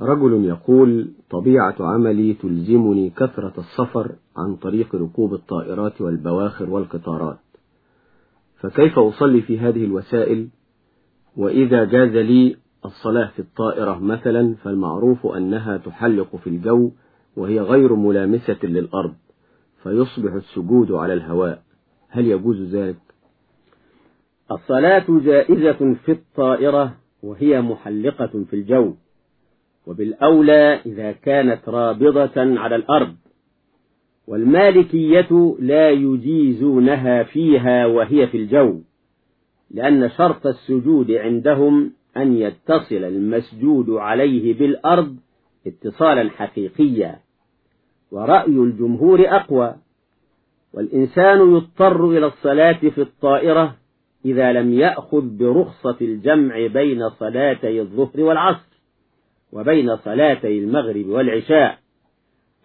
رجل يقول طبيعة عملي تلزمني كثرة السفر عن طريق ركوب الطائرات والبواخر والقطارات. فكيف أصلي في هذه الوسائل؟ وإذا جاز لي الصلاة في الطائرة مثلا فالمعروف أنها تحلق في الجو وهي غير ملامسة للأرض فيصبح السجود على الهواء. هل يجوز ذلك؟ الصلاة جائزة في الطائرة وهي محلقة في الجو. وبالأولى إذا كانت رابضة على الأرض. والمالكية لا يجيزونها فيها وهي في الجو لأن شرط السجود عندهم أن يتصل المسجود عليه بالأرض اتصالا حقيقيا. ورأي الجمهور أقوى والإنسان يضطر إلى الصلاة في الطائرة إذا لم يأخذ برخصة الجمع بين صلاتي الظهر والعصر. وبين صلاتي المغرب والعشاء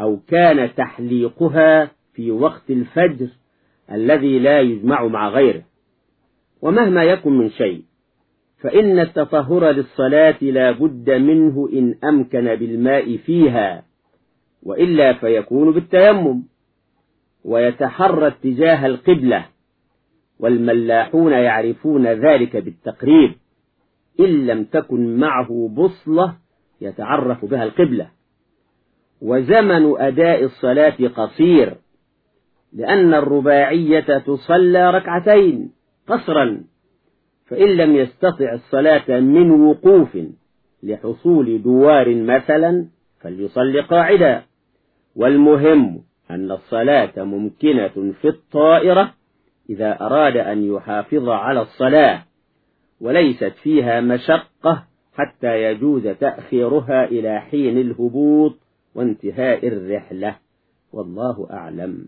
أو كان تحليقها في وقت الفجر الذي لا يجمع مع غيره. ومهما يكن من شيء فإن التطهر للصلاة لا بد منه إن أمكن بالماء فيها وإلا فيكون بالتيمم. ويتحرى اتجاه القبلة والملاحون يعرفون ذلك بالتقريب إن لم تكن معه بصلة يتعرف بها القبلة. وزمن أداء الصلاة قصير لأن الرباعية تصلى ركعتين قصرا فإن لم يستطع الصلاة من وقوف لحصول دوار مثلا فليصلي قاعدا. والمهم أن الصلاة ممكنة في الطائرة إذا أراد أن يحافظ على الصلاة وليست فيها مشقة حتى يجوز تأخيرها إلى حين الهبوط وانتهاء الرحلة. والله أعلم.